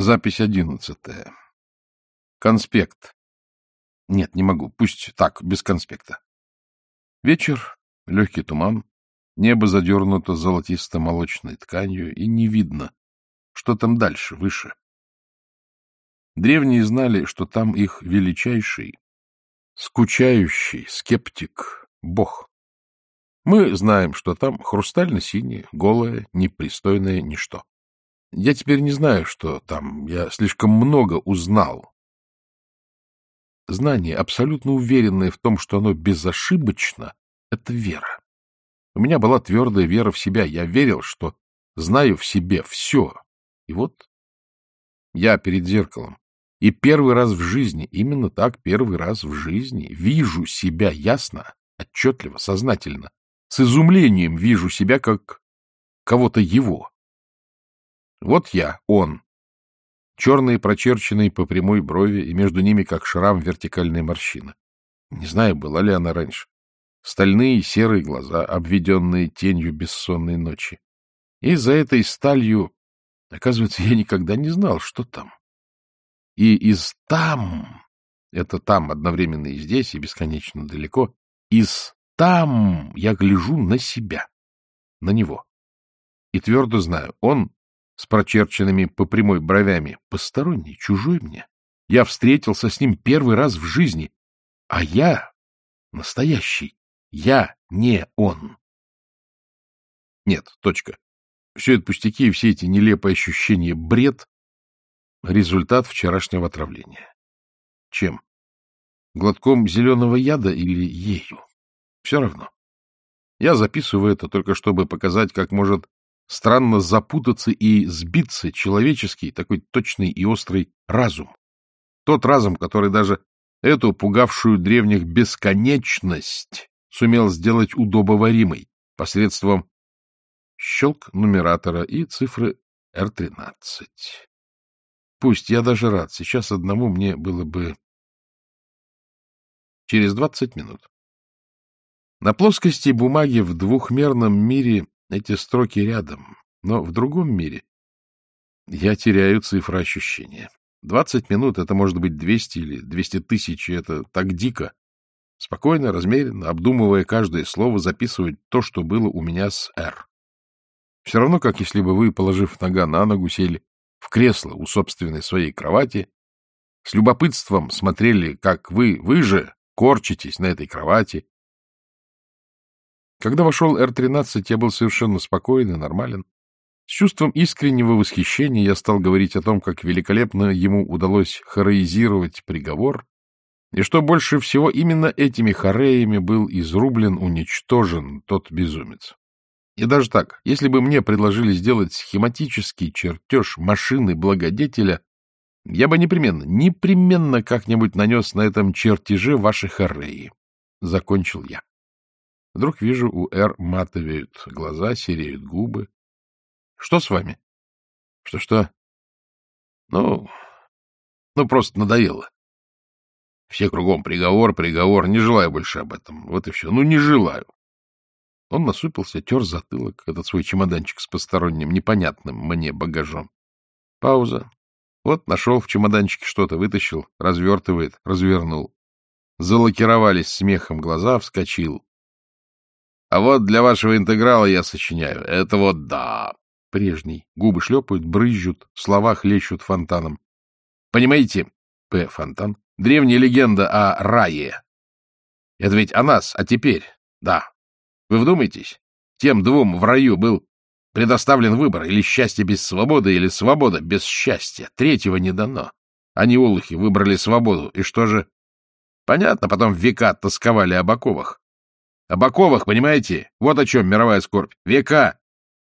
Запись одиннадцатая. Конспект. Нет, не могу. Пусть так, без конспекта. Вечер, легкий туман, небо задернуто золотисто-молочной тканью, и не видно, что там дальше, выше. Древние знали, что там их величайший, скучающий скептик — Бог. Мы знаем, что там хрустально-синее, голое, непристойное ничто. Я теперь не знаю, что там. Я слишком много узнал. Знание, абсолютно уверенное в том, что оно безошибочно, — это вера. У меня была твердая вера в себя. Я верил, что знаю в себе все. И вот я перед зеркалом. И первый раз в жизни, именно так, первый раз в жизни, вижу себя ясно, отчетливо, сознательно. С изумлением вижу себя как кого-то его. Вот я, он. Черные, прочерченные по прямой брови, и между ними, как шрам, вертикальная морщина. Не знаю, была ли она раньше. Стальные серые глаза, обведенные тенью бессонной ночи. И за этой сталью, оказывается, я никогда не знал, что там. И из там, это там одновременно и здесь, и бесконечно далеко, из там я гляжу на себя, на него. И твердо знаю, он с прочерченными по прямой бровями, посторонний, чужой мне. Я встретился с ним первый раз в жизни, а я настоящий, я не он. Нет, точка. Все это пустяки и все эти нелепые ощущения — бред, результат вчерашнего отравления. Чем? Глотком зеленого яда или ею? Все равно. Я записываю это только чтобы показать, как может странно запутаться и сбиться человеческий, такой точный и острый разум. Тот разум, который даже эту пугавшую древних бесконечность сумел сделать удобоваримой посредством щелк нумератора и цифры R13. Пусть, я даже рад, сейчас одному мне было бы через двадцать минут. На плоскости бумаги в двухмерном мире эти строки рядом, но в другом мире я теряю цифры ощущения. Двадцать минут — это может быть двести или двести тысяч, и это так дико. Спокойно, размеренно, обдумывая каждое слово, записывать то, что было у меня с «Р». Все равно, как если бы вы, положив нога на ногу, сели в кресло у собственной своей кровати, с любопытством смотрели, как вы, вы же, корчитесь на этой кровати, когда вошел Р-13, я был совершенно спокоен и нормален. С чувством искреннего восхищения я стал говорить о том, как великолепно ему удалось хореизировать приговор, и что больше всего именно этими хореями был изрублен, уничтожен тот безумец. И даже так, если бы мне предложили сделать схематический чертеж машины благодетеля, я бы непременно, непременно как-нибудь нанес на этом чертеже ваши хореи. Закончил я. Вдруг вижу, у Р матовеют глаза, сереют губы. — Что с вами? Что — Что-что? — Ну, ну, просто надоело. Все кругом приговор, приговор. Не желаю больше об этом. Вот и все. Ну, не желаю. Он насупился, тер затылок, этот свой чемоданчик с посторонним, непонятным мне багажом. Пауза. Вот нашел в чемоданчике что-то, вытащил, развертывает, развернул. Залакировались смехом глаза, вскочил. А вот для вашего интеграла я сочиняю. Это вот да. Прежний. Губы шлепают, брызжут, слова хлещут фонтаном. Понимаете, П. Фонтан, древняя легенда о рае. Это ведь о нас, а теперь, да. Вы вдумайтесь, тем двум в раю был предоставлен выбор или счастье без свободы, или свобода без счастья. Третьего не дано. Они, олухи, выбрали свободу. И что же? Понятно, потом века тосковали об оковах. Оковах, понимаете? Вот о чем мировая скорбь. Века!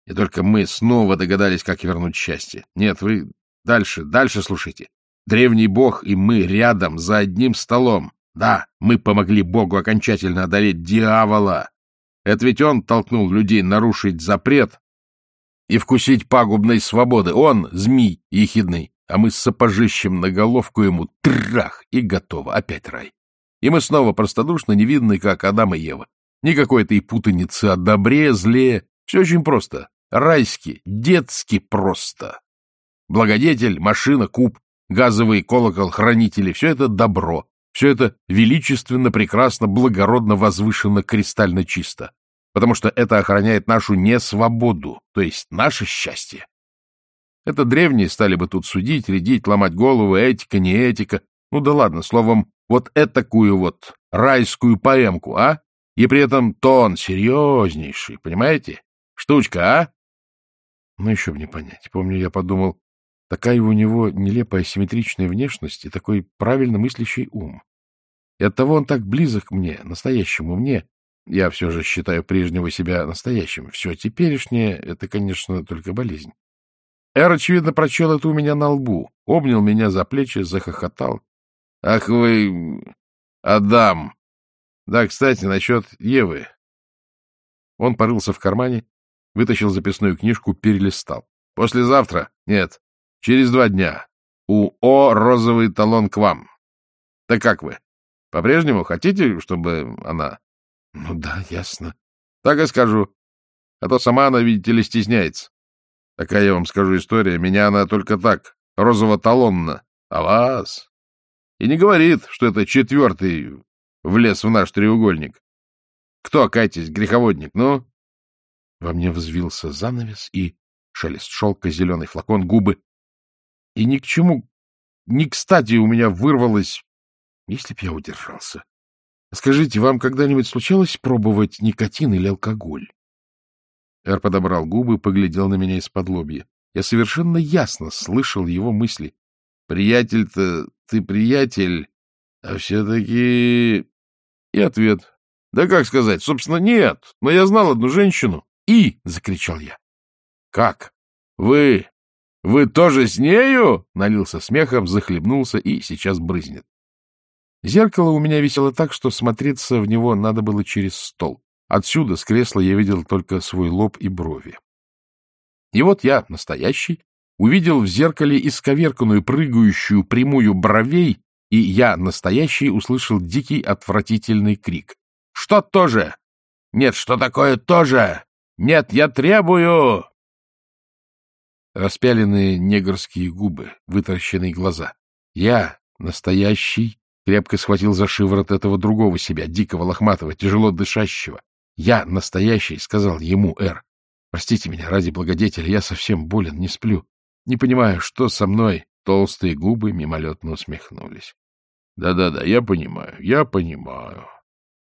И только мы снова догадались, как вернуть счастье. Нет, вы дальше, дальше слушайте. Древний бог и мы рядом, за одним столом. Да, мы помогли богу окончательно одолеть дьявола. Это ведь он толкнул людей нарушить запрет и вкусить пагубной свободы. Он — змей ехидный, а мы с сапожищем на головку ему трах, и готово. Опять рай. И мы снова простодушно невидны, как Адам и Ева. Никакой этой путаницы о добре, зле. Все очень просто. Райски, детски просто. Благодетель, машина, куб, газовый колокол, хранители — все это добро, все это величественно, прекрасно, благородно, возвышенно, кристально чисто, потому что это охраняет нашу несвободу, то есть наше счастье. Это древние стали бы тут судить, рядить, ломать голову, этика, не этика. Ну да ладно, словом, вот этакую вот райскую поэмку, а? И при этом тон серьезнейший, понимаете? Штучка, а? Ну, еще бы не понять. Помню, я подумал, такая у него нелепая симметричная внешность и такой правильно мыслящий ум. И оттого он так близок мне, настоящему мне. Я все же считаю прежнего себя настоящим. Все теперешнее — это, конечно, только болезнь. Эр, очевидно, прочел это у меня на лбу, обнял меня за плечи, захохотал. — Ах вы, Адам! Да, кстати, насчет Евы. Он порылся в кармане, вытащил записную книжку, перелистал. — Послезавтра? Нет, через два дня. У О розовый талон к вам. Так как вы? По-прежнему хотите, чтобы она... — Ну да, ясно. — Так и скажу. А то сама она, видите ли, стесняется. Такая, я вам скажу, история. Меня она только так, розово-талонна. А вас? И не говорит, что это четвертый влез в наш треугольник. Кто, кайтесь, греховодник, ну? Во мне взвился занавес и шелест шелка, зеленый флакон, губы. И ни к чему, ни кстати у меня вырвалось, если б я удержался. Скажите, вам когда-нибудь случалось пробовать никотин или алкоголь? Эр подобрал губы, поглядел на меня из-под лобья. Я совершенно ясно слышал его мысли. «Приятель-то ты приятель, а все-таки...» И ответ. «Да как сказать? Собственно, нет. Но я знал одну женщину». «И!» — закричал я. «Как? Вы? Вы тоже с нею?» — налился смехом, захлебнулся и сейчас брызнет. Зеркало у меня висело так, что смотреться в него надо было через стол. Отсюда, с кресла, я видел только свой лоб и брови. И вот я, настоящий, увидел в зеркале исковерканную прыгающую прямую бровей, и я, настоящий, услышал дикий отвратительный крик. «Что тоже? Нет, что такое тоже? Нет, я требую!» Распяленные негрские губы, вытаращенные глаза. Я, настоящий, крепко схватил за шиворот этого другого себя, дикого, лохматого, тяжело дышащего. Я настоящий, — сказал ему Эр. Простите меня, ради благодетеля, я совсем болен, не сплю. Не понимаю, что со мной. Толстые губы мимолетно усмехнулись. Да — Да-да-да, я понимаю, я понимаю.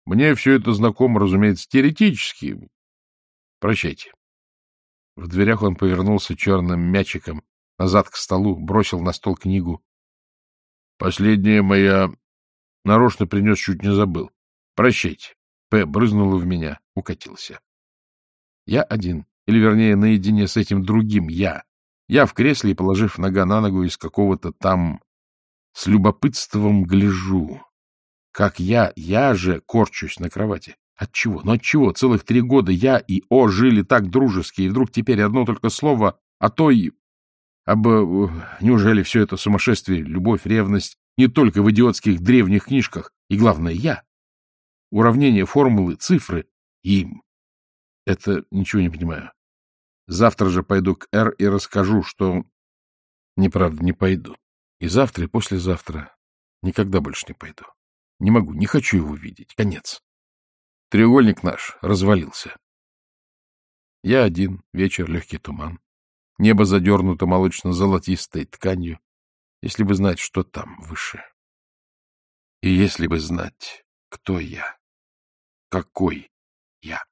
Мне все это знакомо, разумеется, теоретически. Прощайте. В дверях он повернулся черным мячиком назад к столу, бросил на стол книгу. Последняя моя нарочно принес, чуть не забыл. Прощайте. П. брызнула в меня, укатился. Я один, или, вернее, наедине с этим другим я. Я в кресле, положив нога на ногу из какого-то там... С любопытством гляжу. Как я, я же корчусь на кровати. Отчего? Ну отчего? Целых три года я и О жили так дружески, и вдруг теперь одно только слово о той... Об... Э, неужели все это сумасшествие, любовь, ревность не только в идиотских древних книжках, и, главное, я? уравнения, формулы, цифры. И это ничего не понимаю. Завтра же пойду к Р и расскажу, что... Неправда, не пойду. И завтра, и послезавтра никогда больше не пойду. Не могу, не хочу его видеть. Конец. Треугольник наш развалился. Я один, вечер, легкий туман. Небо задернуто молочно-золотистой тканью. Если бы знать, что там выше. И если бы знать, кто я какой я.